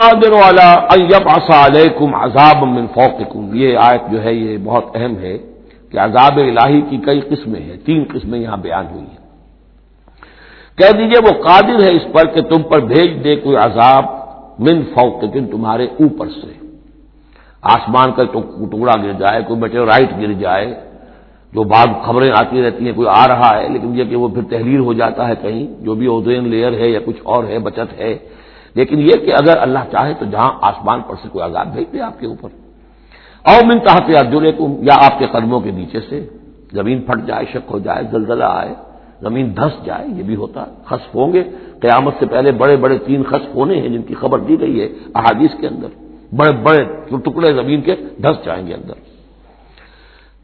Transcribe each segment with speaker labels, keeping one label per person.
Speaker 1: قادر والا علیکم عذاب من فوقکم۔ یہ آیت جو ہے، یہ بہت اہم ہے کہ عذاب الہی کی کئی قسمیں ہیں، تین قسمیں یہاں بیان ہوئی ہیں۔ کہہ دیجیے وہ قادر ہے اس پر کہ تم پر بھیج دے کوئی عذاب من فوقکم تمہارے اوپر سے۔ آسمان کا تو ٹکڑا گر جائے، کوئی میٹیورائٹ گر جائے، جو بعض خبریں آتی رہتی ہیں، کوئی آ رہا ہے، لیکن یہ کہ وہ پھر تحریر ہو جاتا ہے کہیں، جو بھی اوزین لیئر ہے یا کچھ اور ہے، بچت ہے لیکن یہ کہ اگر اللہ چاہے تو جہاں آسمان پر سے کوئی آزاد بھیج دے آپ کے اوپر۔ اور من تحت ارجلے کو یا آپ کے قدموں کے نیچے سے زمین پھٹ جائے، شک ہو جائے، زلزلہ آئے، زمین دھس جائے، یہ بھی ہوتا ہے خصف ہوں گے۔ قیامت سے پہلے بڑے بڑے تین خصف ہونے ہیں جن کی خبر دی گئی ہے احادیث کے اندر۔ بڑے بڑے ٹکڑے زمین کے دھس جائیں گے اندر۔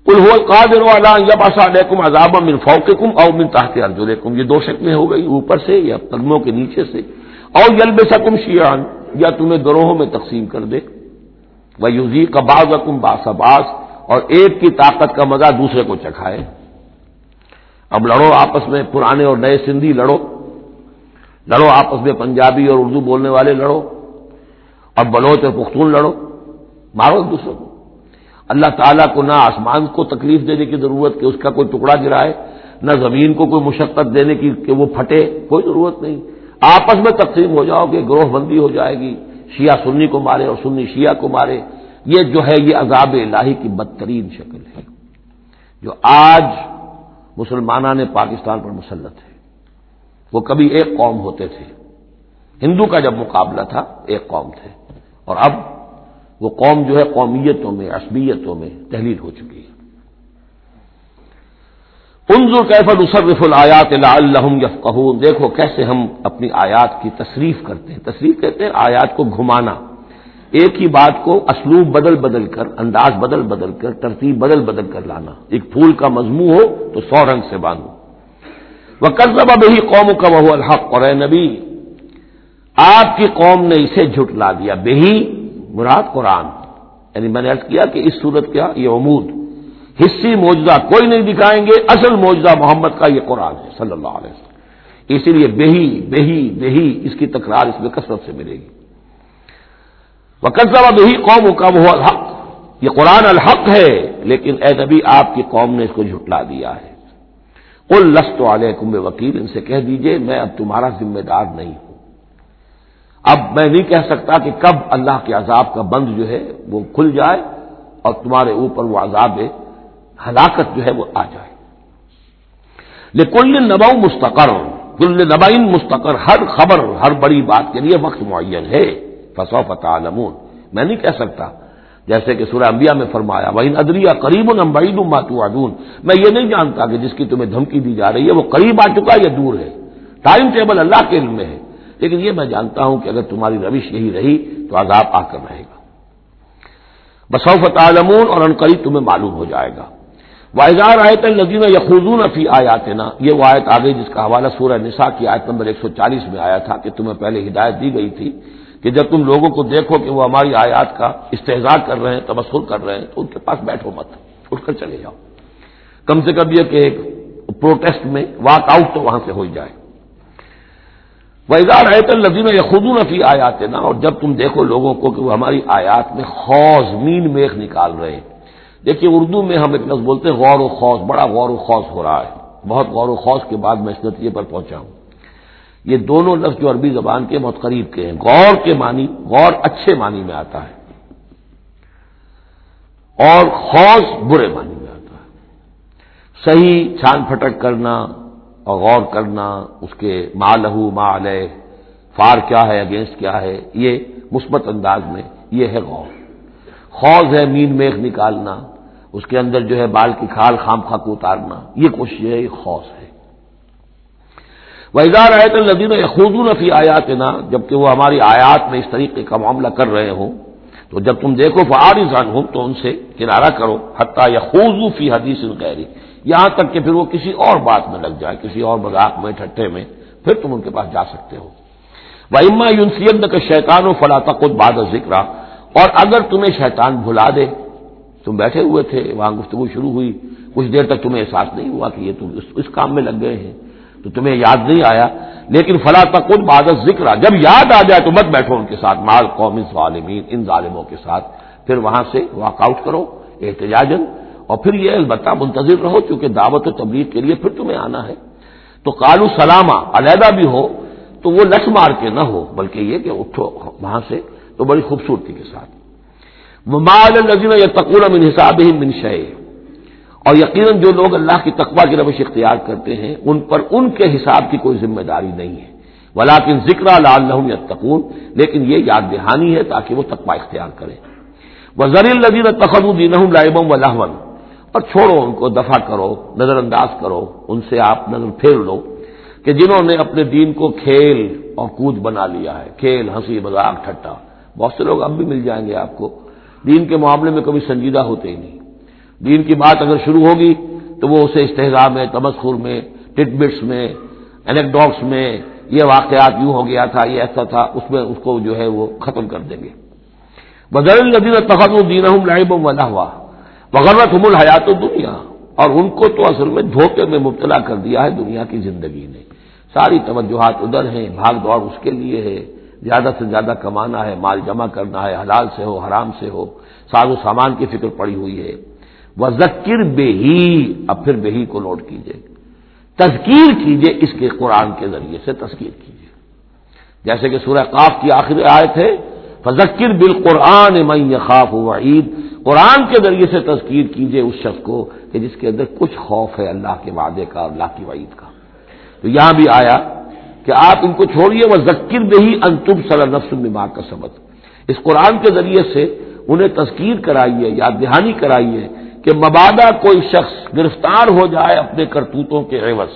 Speaker 1: القادر والا یا باسا علیکم عذاب من فوقکم او من تحت ارجلکم یہ دو شکلیں ہو گئی اوپر سے یا قدموں کے نیچے سے۔ اور یلب سکم شیان، یا تمہیں گروہوں میں تقسیم کر دے۔ وہ یوزی کا باز اکم باس اور ایک کی طاقت کا مزہ دوسرے کو چکھائے۔ اب لڑو آپس میں پرانے اور نئے سندھی لڑو۔ لڑو آپس میں پنجابی اور اردو بولنے والے لڑو۔ اور بلوچ اور پختون لڑو۔ مارو ایک دوسرے کو۔ اللہ تعالیٰ کو نہ آسمان کو تکلیف دینے کی ضرورت کہ اس کا کوئی ٹکڑا گرائے، نہ زمین کو کوئی مشقت دینے کی کہ وہ پھٹے، کوئی ضرورت نہیں۔ آپس میں تقسیم ہو جاؤ گے، گروہ بندی ہو جائے گی۔ شیعہ سنی کو مارے اور سنی شیعہ کو مارے۔ یہ جو ہے، یہ عذاب الہی کی بدترین شکل ہے۔ جو آج مسلمانہ نے پاکستان پر مسلط ہے۔ وہ کبھی ایک قوم ہوتے تھے۔ ہندو کا جب مقابلہ تھا، ایک قوم تھے۔ اور اب وہ قوم جو ہے، قومیتوں میں، عصبیتوں میں تحلیل ہو چکی ہے۔ انظر کیف نصرف الآیات لعلہم یفقہون۔ دیکھو کیسے ہم اپنی آیات کی تصریف کرتے ہیں۔ تصریف کہتے ہیں آیات کو گھمانا۔ ایک ہی بات کو اسلوب بدل بدل کر، انداز بدل بدل کر، ترتیب بدل بدل کر لانا۔ ایک پھول کا مضمو ہو تو سو رنگ سے باندھو۔ وہ کرزب بہی قوم کا وہ الحق۔ اور نبی، آپ کی قوم نے اسے جھٹلا دیا۔ بہی مراد قرآن۔ یعنی میں نے ارد کیا کہ اس صورت کیا؟ یہ عمود۔ حصی موجودہ کوئی نہیں دکھائیں گے، اصل موجودہ محمد کا یہ قرآن ہے، صلی اللہ علیہ وسلم۔ اسی لیے بہی بہی بہی اس کی تکرار اس میں کثرت سے ملے گی۔ وہ بہی قوم کا وہ الحق۔ یہ قرآن الحق ہے، لیکن اے نبی آپ کی قوم نے اس کو جھٹلا دیا ہے۔ کل لسط والے کمب وکیل ان سے کہہ دیجیے، میں اب تمہارا ذمہ دار نہیں ہوں۔ اب میں نہیں کہہ سکتا کہ کب اللہ کے عذاب کا بند جو ہے وہ کھل جائے اور تمہارے اوپر وہ عذاب ہے۔ ہلاکت جو ہے وہ آ جائے۔ لیکن نبا مستقر۔ کل نبعین مستقر۔ ہر خبر، ہر بڑی بات کے لیے وقت معین ہے۔ فصو فتح میں نہیں کہہ سکتا۔ جیسے کہ سورہ انبیاء میں فرمایا وہ ادریا قریب المبعید ماتو ادون میں یہ نہیں جانتا کہ جس کی تمہیں دھمکی دی جا رہی ہے، وہ قریب آ چکا یا دور ہے۔ ٹائم ٹیبل اللہ کے علم میں ہے۔ لیکن یہ میں جانتا ہوں کہ اگر تمہاری روش یہی رہی تو عذاب آ کر رہے گا۔ بسوفت عالمون اور قریب تمہیں معلوم ہو جائے گا۔ واحضار آیت الدین یخوزون فی آیات نا یہ وہ آیت آ جس کا حوالہ سورہ نساء کی آیت نمبر 140 میں آیا تھا کہ تمہیں پہلے ہدایت دی گئی تھی کہ جب تم لوگوں کو دیکھو کہ وہ ہماری آیات کا استحصال کر رہے ہیں، تبصر کر رہے ہیں، تو ان کے پاس بیٹھو مت، اٹھ کر چلے جاؤ۔ کم سے کم یہ کہ ایک پروٹیسٹ میں واک آؤٹ تو وہاں سے ہو جائے۔ وحدار آیت الدین یخوزون فی آیات نا اور جب تم دیکھو لوگوں کو کہ وہ ہماری آیات میں خوض، مین میخ نکال رہے ہیں۔ دیکھیے، اردو میں ہم ایک لفظ بولتے ہیں، غور و خوص بڑا غور و خوص ہو رہا ہے۔ بہت غور و خوص کے بعد میں اس نتیجے پر پہنچا ہوں۔ یہ دونوں لفظ جو عربی زبان کے بہت قریب کے ہیں۔ غور کے معنی، غور اچھے معنی میں آتا ہے۔ اور خوص برے معنی میں آتا ہے۔ صحیح چھان پھٹک کرنا اور غور کرنا، اس کے ماں لہو ماں لے فار کیا ہے، اگینسٹ کیا ہے، یہ مثبت انداز میں یہ ہے غور۔ خوض ہے، مین میخ نکالنا۔ اس کے اندر جو ہے بال کی کھال خام خا کو اتارنا، یہ کوشش ہے، یہ خوص ہے۔ وحدار آئے تو خود فی آیات نا جبکہ وہ ہماری آیات میں اس طریقے کا معاملہ کر رہے ہوں، تو جب تم دیکھو فارضان ہوں تو ان سے کنارہ کرو حتیٰ یا خوضو فی حدیث گہری یہاں تک کہ پھر وہ کسی اور بات میں لگ جائے، کسی اور مذاق میں ٹھٹے میں، پھر تم ان کے پاس جا سکتے ہو۔ وہ اما یونسیت کا شیطان و فلاں تک باد ذکر اور اگر تمہیں شیطان بھلا دے تم بیٹھے ہوئے تھے، وہاں گفتگو شروع ہوئی۔ کچھ دیر تک تمہیں احساس نہیں ہوا کہ یہ تم اس کام میں لگ گئے ہیں۔ تو تمہیں یاد نہیں آیا۔ لیکن فلاں تک ان بادت ذکر جب یاد آ جائے تو مت بیٹھو ان کے ساتھ، مال قوم ظالمین ان ظالموں کے ساتھ۔ پھر وہاں سے واک آؤٹ کرو احتجاجن اور پھر یہ البتہ منتظر رہو، چونکہ دعوت و تبلیغ کے لیے پھر تمہیں آنا ہے۔ تو کالو سلامہ علیحدہ بھی ہو تو وہ لٹ مار کے نہ ہو، بلکہ یہ کہ اٹھو وہاں سے تو بڑی خوبصورتی کے ساتھ۔ مال نظیم یا تقور من حساب ہی منشے اور یقیناً جو لوگ اللہ کی تقوا کی روش اختیار کرتے ہیں، ان پر ان کے حساب کی کوئی ذمہ داری نہیں ہے۔ ولاکن ذکر لال یا تقون لیکن یہ یاد دہانی ہے تاکہ وہ تقوا اختیار کریں۔ وہ زر الدین تخن الدین لائبم و لہون اور چھوڑو ان کو دفاع کرو نظر انداز کرو، ان سے آپ نظر پھیر لو کہ جنہوں نے اپنے دین کو کھیل اور کود بنا لیا ہے۔ کھیل، ہنسی، مذاق ٹھٹا بہت سے لوگ اب بھی مل جائیں گے آپ کو۔ دین کے معاملے میں کبھی سنجیدہ ہوتے ہی نہیں۔ دین کی بات اگر شروع ہوگی تو وہ اسے استحضا میں، تمسخر میں ٹٹ بٹس میں انیکڈاکس میں، یہ واقعات یوں ہو گیا تھا، یہ ایسا تھا، اس میں اس کو جو ہے وہ ختم کر دیں گے۔ بدر الدین تخت الدین لائب ہوا وغیرہ تم الحیات دنیا اور ان کو تو اصل میں دھوکے میں مبتلا کر دیا ہے دنیا کی زندگی نے۔ ساری توجہات ادھر ہیں، بھاگ دوڑ اس کے لیے ہے۔ زیادہ سے زیادہ کمانا ہے، مال جمع کرنا ہے، حلال سے ہو، حرام سے ہو، ساز و سامان کی فکر پڑی ہوئی ہے۔ وہ ذکر بے ہی اب پھر بے ہی کو نوٹ کیجیے تذکیر کیجیے اس کے قرآن کے ذریعے سے تذکیر کیجیے جیسے کہ سورہ قاف کی آخری آئے تھے فذکر بال قرآن میں خوف عید قرآن کے ذریعے سے تذکیر کیجیے اس شخص کو کہ جس کے اندر کچھ خوف ہے اللہ کے وعدے کا، اللہ کی وعید کا۔ تو یہاں بھی آیا کہ آپ ان کو چھوڑیے وہ ذکر بھی انتم صلی نفس دماغ کا سبق اس قرآن کے ذریعے سے انہیں تذکیر کرائیے، یاد دہانی کرائیے کہ مبادہ کوئی شخص گرفتار ہو جائے اپنے کرتوتوں کے عوض۔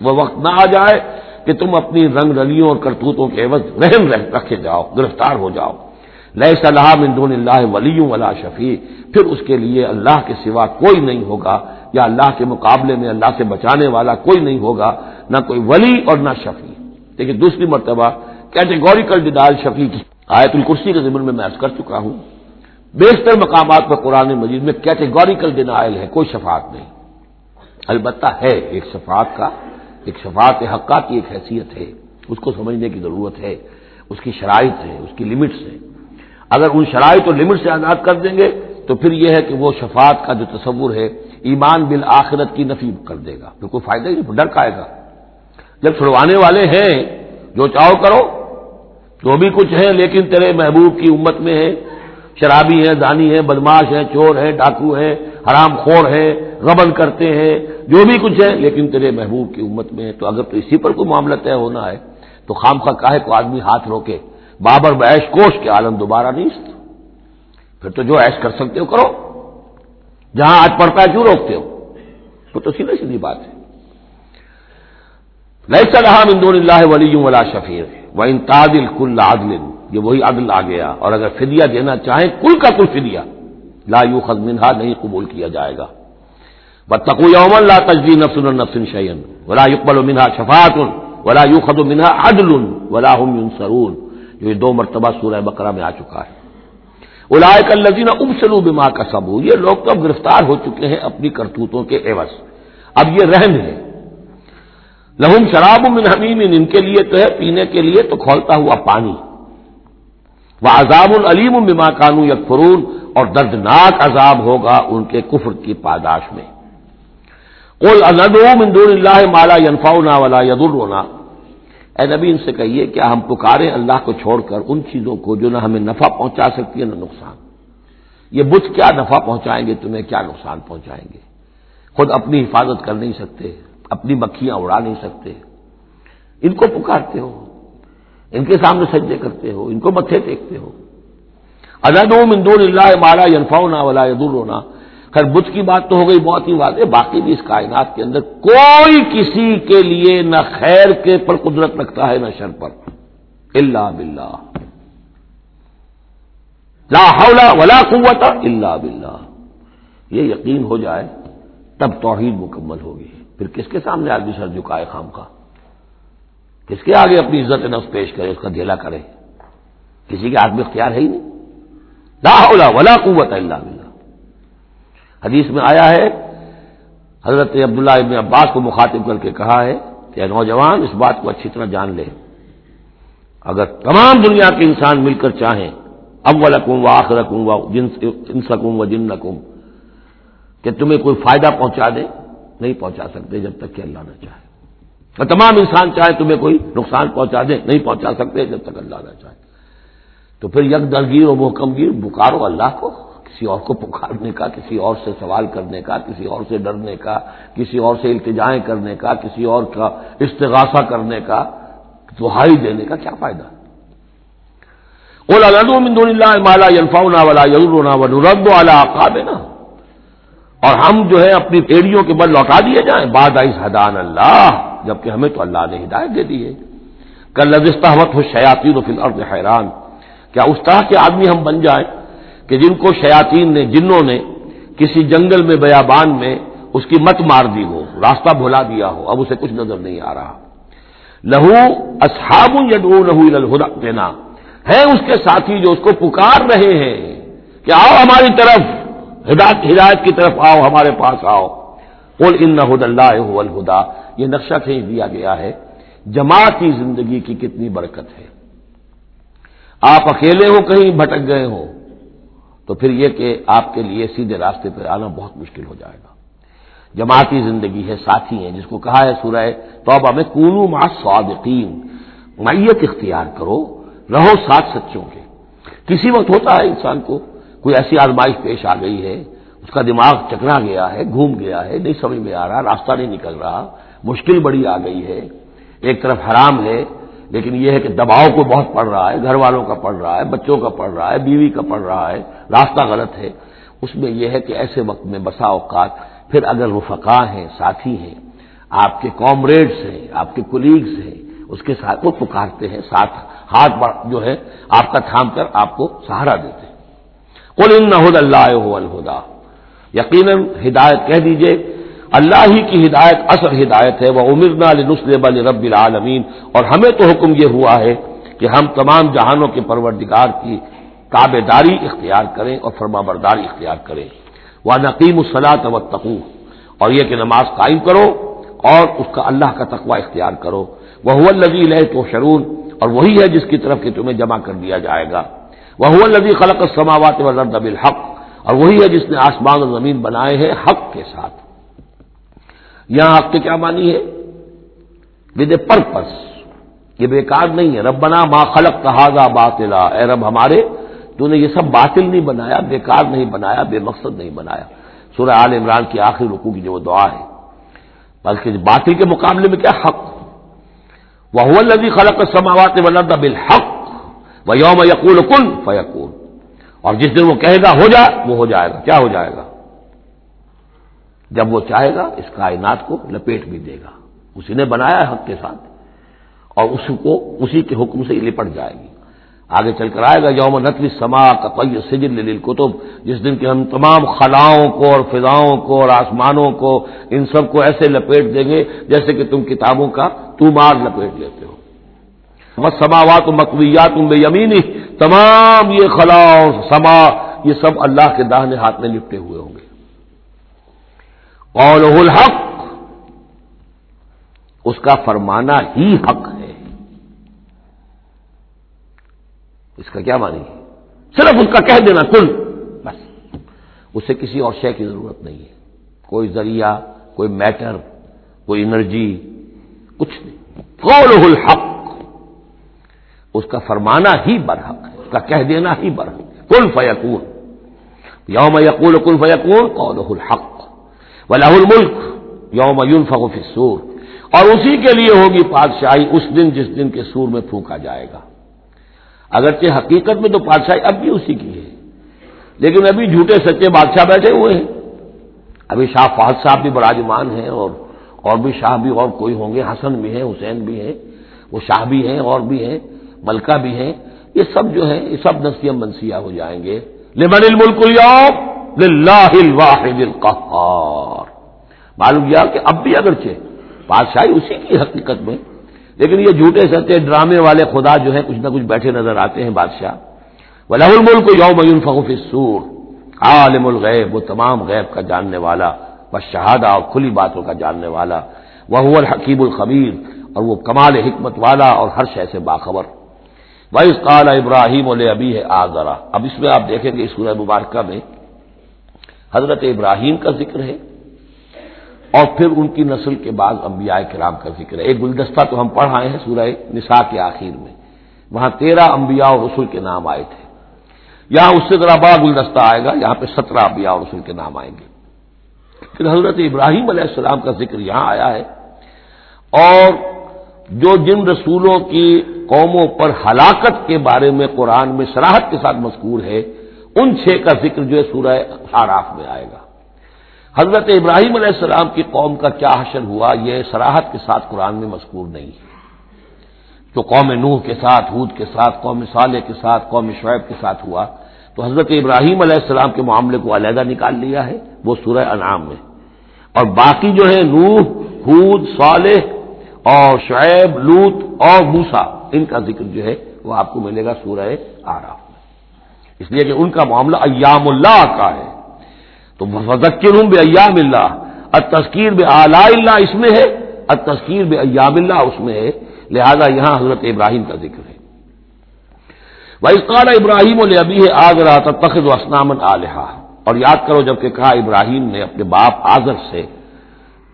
Speaker 1: وہ وقت نہ آ جائے کہ تم اپنی رنگ رلیوں اور کرتوتوں کے عوض رحم رکھے جاؤ، گرفتار ہو جاؤ۔ لیے صلاح مندون اللہ ولیوں ولا شفیع پھر اس کے لیے اللہ کے سوا کوئی نہیں ہوگا یا اللہ کے مقابلے میں اللہ سے بچانے والا کوئی نہیں ہوگا، نہ کوئی ولی اور نہ شفیع۔ لیکن دوسری مرتبہ کیٹیگوریکل ڈیڈال شفیع کی۔ آیت الکرسی کے ضمن میں میں کر چکا ہوں۔ بیشتر مقامات پر قرآن مجید میں کیٹیگوریکل ڈینائل ہے، کوئی شفاعت نہیں۔ البتہ ہے، ایک شفاعت کا، ایک شفاعت حقہ کی ایک حیثیت ہے۔ اس کو سمجھنے کی ضرورت ہے، اس کی شرائط ہے اس کی لمٹس ہے اگر ان شرائط اور لمٹ سے آزاد کر دیں گے، تو پھر یہ ہے کہ وہ شفاعت کا جو تصور ہے، ایمان بالآخرت کی نفی کر دے گا۔ پھر کوئی فائدہ ہی نہیں، ڈر کھائے گا۔ جب چھڑوانے والے ہیں، جو چاہو کرو، جو بھی کچھ ہے لیکن تیرے محبوب کی امت میں ہے شرابی ہیں، دانی ہیں، بدماش ہیں، چور ہیں، ڈاکو ہیں، حرام خور ہیں، غبن کرتے ہیں، جو بھی کچھ ہے لیکن تیرے محبوب کی امت میں ہے تو اگر تو اسی پر کوئی معاملہ طے ہونا ہے، تو خام خواہ کاہے کو آدمی ہاتھ روکے۔ بابر بیش کوش کے عالم دوبارہ نہیں پھر تو جو ایش کر سکتے ہو، کرو۔ جہاں آج پڑتا ہے، کیوں روکتے ہو؟ تو تو سیدھی سیدھی بات ہے۔ مندون اللہ ولی ولا شفیر۔ وہ ان تادل کل عدل۔ یہ وہی عدل آ گیا۔ اور اگر فدیہ دینا چاہیں، کل کا کل فدیہ۔ لا یو منہا، نہیں قبول کیا جائے گا۔ بتقو یوم لا تجدی نفس نفس شعین ولا یقبل منہا شفات ولا یو خد منہا عدل ولا ہم سرون جو یہ دو مرتبہ سورہ بقرہ میں آ چکا ہے۔ الائے الزین ابسلو بما کا سبو یہ لوگ تو اب گرفتار ہو چکے ہیں اپنی کرتوتوں کے عوض۔ اب یہ رحم ہے۔ لہم شراب من حمیم، ان کے لیے تو ہے، پینے کے لیے تو کھولتا ہوا پانی۔ وہ عذاب العلیم بما کانو یکفرون، اور دردناک عذاب ہوگا ان کے کفر کی پاداش میں۔ من دون اللہ مالا ینفا ولا یدرونا اے نبی، ان سے کہیے، کیا ہم پکارے اللہ کو چھوڑ کر ان چیزوں کو جو نہ ہمیں نفع پہنچا سکتی ہے، نہ نقصان۔ یہ بت کیا نفع پہنچائیں گے، تمہیں کیا نقصان پہنچائیں گے؟ خود اپنی حفاظت کر نہیں سکتے۔ اپنی مکھیاں اڑا نہیں سکتے۔ ان کو پکارتے ہو، ان کے سامنے سجدے کرتے ہو، ان کو متھے ٹیکتے ہو۔ مندون اللہ مالا ینفاؤنا ولا یدرونا خیر بت کی بات تو ہو گئی، بہت ہی واضح۔ باقی بھی اس کائنات کے اندر کوئی کسی کے لیے نہ خیر کے پر قدرت رکھتا ہے، نہ شر پر۔ اللہ بلّہ لا حول ولا قوت اللہ بلّہ یہ یقین ہو جائے، تب توحید مکمل ہوگی۔ پھر کس کے سامنے آدمی سر جھکائے خام کا؟ کس کے آگے اپنی عزت نفس پیش کرے، اس کا دھیلا کرے؟ کسی کے آدمی اختیار ہے ہی نہیں۔ لا حول ولا قوت اللہ بلّہ حدیث میں آیا ہے، حضرت عبداللہ ابن عباس کو مخاطب کر کے کہا ہے کہ نوجوان، اس بات کو اچھی طرح جان لے۔ اگر تمام دنیا کے انسان مل کر چاہیں اول رکھوں و آخر رکھوں و جن سکوں و جن رکھوں کہ تمہیں کوئی فائدہ پہنچا دے۔ نہیں پہنچا سکتے جب تک کہ اللہ نہ چاہے۔ اور تمام انسان چاہے تمہیں کوئی نقصان پہنچا دے، نہیں پہنچا سکتے جب تک اللہ نہ چاہے۔ تو پھر یک درگیر و محکم گیر بکارو اللہ کو، کسی اور کو پکارنے کا، کسی اور سے سوال کرنے کا، کسی اور سے ڈرنے کا، کسی اور سے التجائیں کرنے کا، کسی اور کا استغاثہ کرنے کا، دہائی دینے کا کیا فائدہ؟ اللہ مالا یلفا ولا یورونا نا اور ہم جو ہے اپنی پیڑیوں کے بل لوٹا دیے جائیں۔ بعد آئی حدان اللہ، جبکہ ہمیں تو اللہ نے ہدایت دے دی ہے۔ کل لذستہ ہو شیاتی فی الارض حیران۔ کیا اس طرح کے آدمی ہم بن جائیں کہ جن کو شیاطین نے، جنوں نے کسی جنگل میں، بیابان میں اس کی مت مار دی ہو، راستہ بھلا دیا ہو، اب اسے کچھ نظر نہیں آ رہا۔ لہو اصحاب یڈو لہو دینا ہے اس کے ساتھی جو اس کو پکار رہے ہیں کہ آؤ ہماری طرف۔ ہدایت ہدایت کی طرف آؤ، ہمارے پاس آؤ۔ قل ان ہد اللہ الہدا۔ یہ نقشہ کھینچ دیا گیا ہے۔ جماعتی زندگی کی کتنی برکت ہے۔ آپ اکیلے ہو، کہیں بھٹک گئے ہو۔ تو پھر یہ کہ آپ کے لیے سیدھے راستے پہ آنا بہت مشکل ہو جائے گا۔ جماعتی زندگی ہے، ساتھی ہیں۔ جس کو کہا ہے سورہ توبہ میں، کونو ما صادقین میت اختیار کرو، رہو ساتھ سچوں کے۔ کسی وقت ہوتا ہے انسان کو کوئی ایسی آزمائش پیش آ گئی ہے، اس کا دماغ چکرا گیا ہے، گھوم گیا ہے، نہیں سمجھ میں آ رہا، راستہ نہیں نکل رہا، مشکل بڑی آ گئی ہے۔ ایک طرف حرام ہے، لیکن یہ ہے کہ دباؤ کو بہت پڑ رہا ہے، گھر والوں کا پڑ رہا ہے، بچوں کا پڑ رہا ہے، بیوی کا پڑ رہا ہے، راستہ غلط ہے۔ اس میں یہ ہے کہ ایسے وقت میں بسا اوقات پھر اگر رفقا ہیں، ساتھی ہیں، آپ کے کامریڈس ہیں، آپ کے کولیگس ہیں، اس کے ساتھ وہ پکارتے ہیں، ساتھ ہاتھ جو ہے، آپ کا تھام کر آپ کو سہارا دیتے ہیں۔ کل ان اللہ الہدا یقیناً ہدایت کہہ دیجیے، اللہ ہی کی ہدایت اصل ہدایت ہے وہ امرنا نسل رب العالمین اور ہمیں تو حکم یہ ہوا ہے کہ ہم تمام جہانوں کے پروردگار کی تابے داری اختیار کریں اور فرما برداری اختیار کریں۔ وہ نقیم الصلاط و تقو اور یہ کہ نماز قائم کرو اور اس کا اللہ کا تقوی اختیار کرو۔ وہ لذیذ ہے تو شرون اور وہی ہے جس کی طرف کہ تمہیں جمع کر دیا جائے گا۔ وہ لذیذ خلق سماوات و بالحق، اور وہی ہے جس نے آسمان اور زمین بنائے ہیں حق کے ساتھ۔ یہاں حق کے کیا مانی ہے؟ ود اے پرپز یہ بیکار نہیں ہے۔ رب بنا ما خلق تحاظا باطلا، اے رب ہمارے، تو نے یہ سب باطل نہیں بنایا، بیکار نہیں بنایا، بے مقصد نہیں بنایا۔ سورہ عال عمران کی آخری رکو کی جو دعا ہے۔ بلکہ باطل کے مقابلے میں کیا حق؟ وہ لذی خلق سماوات ولد بالحق وہ یوم یقول کن فیقول اور جس دن وہ کہے گا ہو جائے وہ ہو جائے گا۔ کیا ہو جائے گا؟ جب وہ چاہے گا، اس کائنات کو لپیٹ بھی دے گا۔ اسی نے بنایا ہے حق کے ساتھ۔ اور اس کو، اسی کے حکم سے لپٹ جائے گی۔ آگے چل کر آئے گا، یوم نتلی سما کا پی سجل کتب جس دن کے ہم تمام خلاؤں کو اور فضاؤں کو اور آسمانوں کو، ان سب کو ایسے لپیٹ دیں گے جیسے کہ تم کتابوں کا تمار لپیٹ لیتے ہو۔ سماوات مقویات تم بے یمینی تمام یہ خلاؤں سما، یہ سب اللہ کے داہنے ہاتھ میں لپٹے ہوئے ہوں گے۔ قول الحق، اس کا فرمانا ہی حق ہے۔ اس کا کیا مانی صرف اس کا کہہ دینا، کل۔ بس۔ اسے کسی اور شے کی ضرورت نہیں ہے۔ کوئی ذریعہ، کوئی میٹر کوئی انرجی کچھ نہیں۔ قول الحق اس کا فرمانا ہی برحق ہے، اس کا کہہ دینا ہی برحق ہے۔ کل فیقون یوم یقول کل فیقون قول الحق۔ ولاح الملک، یوم یون فسور اور اسی کے لیے ہوگی پادشاہی، اس دن جس دن کے سور میں پھونکا جائے گا۔ اگرچہ حقیقت میں تو پادشاہی اب بھی اسی کی ہے۔ لیکن ابھی جھوٹے سچے بادشاہ بیٹھے ہوئے ہیں۔ ابھی شاہ فہد صاحب بھی براجمان ہیں اور اور بھی شاہ بھی اور کوئی ہوں گے، حسن بھی ہیں، حسین بھی ہیں، وہ شاہ بھی ہیں، اور بھی ہیں۔ ملکہ بھی ہیں، یہ سب جو ہے یہ سب نسیم منسیہ ہو جائیں گے۔ لمن الملک اليوم؟ الواحد القہار۔ معلوم کیا کہ اب بھی اگرچہ بادشاہی اسی کی حقیقت میں، لیکن یہ جھوٹے سچے ڈرامے والے خدا جو ہے کچھ نہ کچھ بیٹھے نظر آتے ہیں بادشاہ۔ ولاح الملک یوم فغف سور عالم الغیب، وہ تمام غیب کا جاننے والا بس شہادہ اور کھلی باتوں کا جاننے والا۔ وہ الحکیم الخبیر۔ اور وہ کمال حکمت والا اور ہر شے سے باخبر۔ وائس قال ابراہیم علیہ ابھی ہے اب اس میں آپ دیکھیں گے اس سورہ مبارکہ میں حضرت ابراہیم کا ذکر ہے اور پھر ان کی نسل کے بعد انبیاء کرام کا ذکر ہے۔ ایک گلدستہ تو ہم پڑھ آئے ہیں سورہ نساء کے آخر میں۔ وہاں تیرہ انبیاء اور رسول کے نام آئے تھے۔ یہاں اس سے ذرا بڑا گلدستہ آئے گا، یہاں پہ سترہ انبیاء اور رسول کے نام آئیں گے۔ پھر حضرت ابراہیم علیہ السلام کا ذکر یہاں آیا ہے۔ اور جو جن رسولوں کی قوموں پر ہلاکت کے بارے میں قرآن میں سراہد کے ساتھ مذکور ہے، ان چھ کا ذکر جو ہے سورہ آراف میں آئے گا۔ حضرت ابراہیم علیہ السلام کی قوم کا کیا حشر ہوا، یہ سراہد کے ساتھ قرآن میں مذکور نہیں ہے۔ جو قوم نوح کے ساتھ، ہود کے ساتھ، قوم صالح کے ساتھ، قوم شعیب کے ساتھ ہوا، تو حضرت ابراہیم علیہ السلام کے معاملے کو علیحدہ نکال لیا ہے، وہ سورہ انعام میں۔ اور باقی جو ہے نوح، ہود، صالح اور شعیب، لوت اور موسا ان کا ذکر جو ہے وہ آپ کو ملے گا سورہ آراف میں۔ اس لیے کہ ان کا معاملہ ایام اللہ کا ہے۔ تو مذکر ہوں بے ایام اللہ تذکیر بے اعلی اللہ اس میں ہے تذکیر بے ایام اللہ اس میں ہے۔ لہذا یہاں حضرت ابراہیم کا ذکر ہے۔ وائقال ابراہیم و ابھی ہے آگ رہا تھا تخت و اسنامن اور یاد کرو جبکہ کہا ابراہیم نے اپنے باپ آزر سے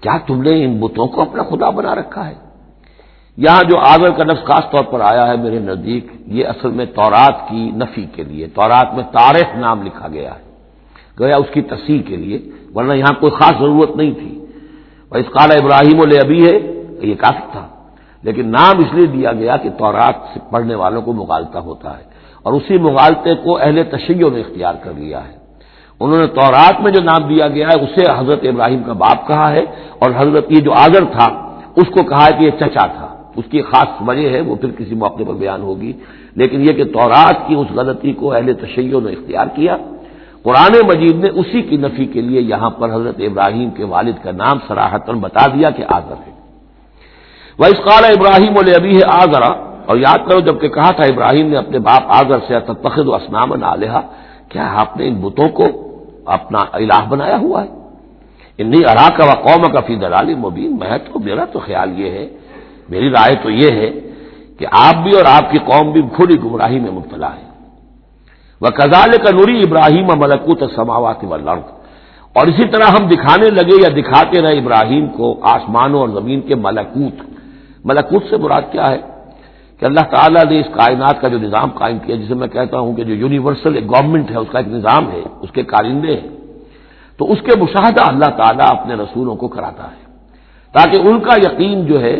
Speaker 1: کیا تم نے ان بتوں کو اپنا خدا بنا رکھا ہے؟ یہاں جو آزر کا نفس خاص طور پر آیا ہے میرے نزدیک، یہ اصل میں تورات کی نفی کے لیے، تورات میں تاریخ نام لکھا گیا ہے گیا اس کی تصحیح کے لیے، ورنہ یہاں کوئی خاص ضرورت نہیں تھی۔ اور اس کالا ابراہیم علیہ ابھی ہے، یہ کافی تھا۔ لیکن نام اس لیے دیا گیا کہ تورات سے پڑھنے والوں کو مغالتا ہوتا ہے، اور اسی مغالطے کو اہل تشیعوں نے اختیار کر لیا ہے۔ انہوں نے تورات میں جو نام دیا گیا ہے، اسے حضرت ابراہیم کا باپ کہا ہے اور حضرت یہ جو آگر تھا، اس کو کہا ہے کہ یہ چچا تھا۔ اس کی خاص وجہ ہے، وہ پھر کسی موقع پر بیان ہوگی۔ لیکن یہ کہ تورات کی اس غلطی کو اہل تشیعوں نے اختیار کیا۔ قرآن مجید نے اسی کی نفی کے لیے یہاں پر حضرت ابراہیم کے والد کا نام سراہتن بتا دیا کہ آزر ہے۔ وہ اس قال ابراہیم علیہ ابھی ہے آزرا اور یاد کرو جبکہ کہا تھا ابراہیم نے اپنے باپ آزر سے تخد و اسنام نہ کیا آپ نے ان بتوں کو اپنا الہ بنایا ہوا ہے۔ انی ارا کا و قوم کا فی دلال مبین۔ میں تو، میرا تو خیال یہ ہے، میری رائے تو یہ ہے کہ آپ بھی اور آپ کی قوم بھی کھلی گمراہی میں مبتلا ہے وہ کزال کا نوری ابراہیم ملکوت سماوات و لڑک اور اسی طرح ہم دکھانے لگے یا دکھاتے رہے ابراہیم کو آسمانوں اور زمین کے ملکوت۔ ملکوت سے مراد کیا ہے؟ کہ اللہ تعالیٰ نے اس کائنات کا جو نظام قائم کیا، جسے میں کہتا ہوں کہ جو یونیورسل ایک گورنمنٹ ہے، اس کا ایک نظام ہے، اس کے کارندے ہیں۔ تو اس کے مشاہدہ اللہ تعالیٰ اپنے رسولوں کو کراتا ہے۔ تاکہ ان کا یقین جو ہے،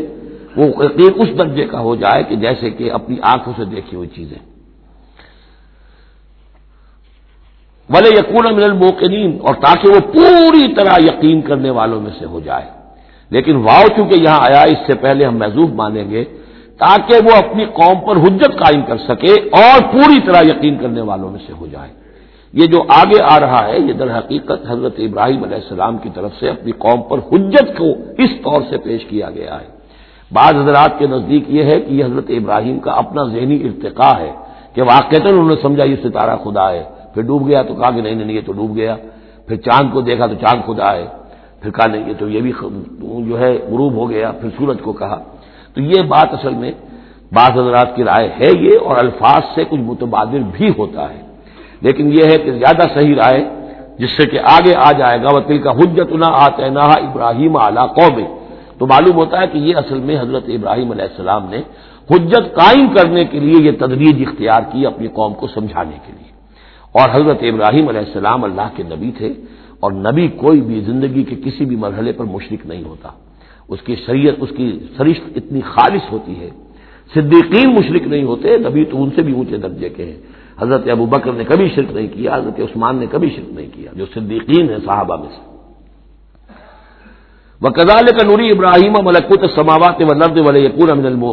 Speaker 1: وہ یقین اس درجے کا ہو جائے کہ جیسے کہ اپنی آنکھوں سے دیکھی ہوئی چیزیں۔ بلے یقون من الموقنین اور تاکہ وہ پوری طرح یقین کرنے والوں میں سے ہو جائے۔ لیکن واؤ چونکہ یہاں آیا، اس سے پہلے ہم محضوب مانیں گے تاکہ وہ اپنی قوم پر حجت قائم کر سکے اور پوری طرح یقین کرنے والوں میں سے ہو جائے۔ یہ جو آگے آ رہا ہے، یہ در حقیقت حضرت ابراہیم علیہ السلام کی طرف سے اپنی قوم پر حجت کو اس طور سے پیش کیا گیا ہے۔ بعض حضرات کے نزدیک یہ ہے کہ یہ حضرت ابراہیم کا اپنا ذہنی ارتقاء ہے کہ واقع انہوں نے سمجھا یہ ستارہ خدا ہے۔ پھر ڈوب گیا تو کہا کہ نہیں نہیں یہ تو ڈوب گیا۔ پھر چاند کو دیکھا تو چاند خدا ہے۔ پھر کہا نہیں، یہ تو یہ بھی جو ہے غروب ہو گیا۔ پھر سورج کو کہا۔ تو یہ بات اصل میں بعض حضرات کی رائے ہے یہ اور الفاظ سے کچھ متبادل بھی ہوتا ہے۔ لیکن یہ ہے کہ زیادہ صحیح رائے جس سے کہ آگے آ جائے گا وہ تل کا حجت نہ ابراہیم اعلیٰ قوم تو معلوم ہوتا ہے کہ یہ اصل میں حضرت ابراہیم علیہ السلام نے حجت قائم کرنے کے لیے یہ تدریج اختیار کی اپنی قوم کو سمجھانے کے لیے۔ اور حضرت ابراہیم علیہ السلام اللہ کے نبی تھے اور نبی کوئی بھی زندگی کے کسی بھی مرحلے پر مشرق نہیں ہوتا۔ اس کی شریعت، اس کی سرشت اتنی خالص ہوتی ہے۔ صدیقین مشرق نہیں ہوتے، نبی تو ان سے بھی اونچے درجے کے ہیں۔ حضرت ابو بکر نے کبھی شرک نہیں کیا، حضرت عثمان نے کبھی شرک نہیں کیا، جو صدیقین ہیں، صحابہ میں سے۔ وہ کزال کا نوری ابراہیم ملکوت سماوات و نرد والے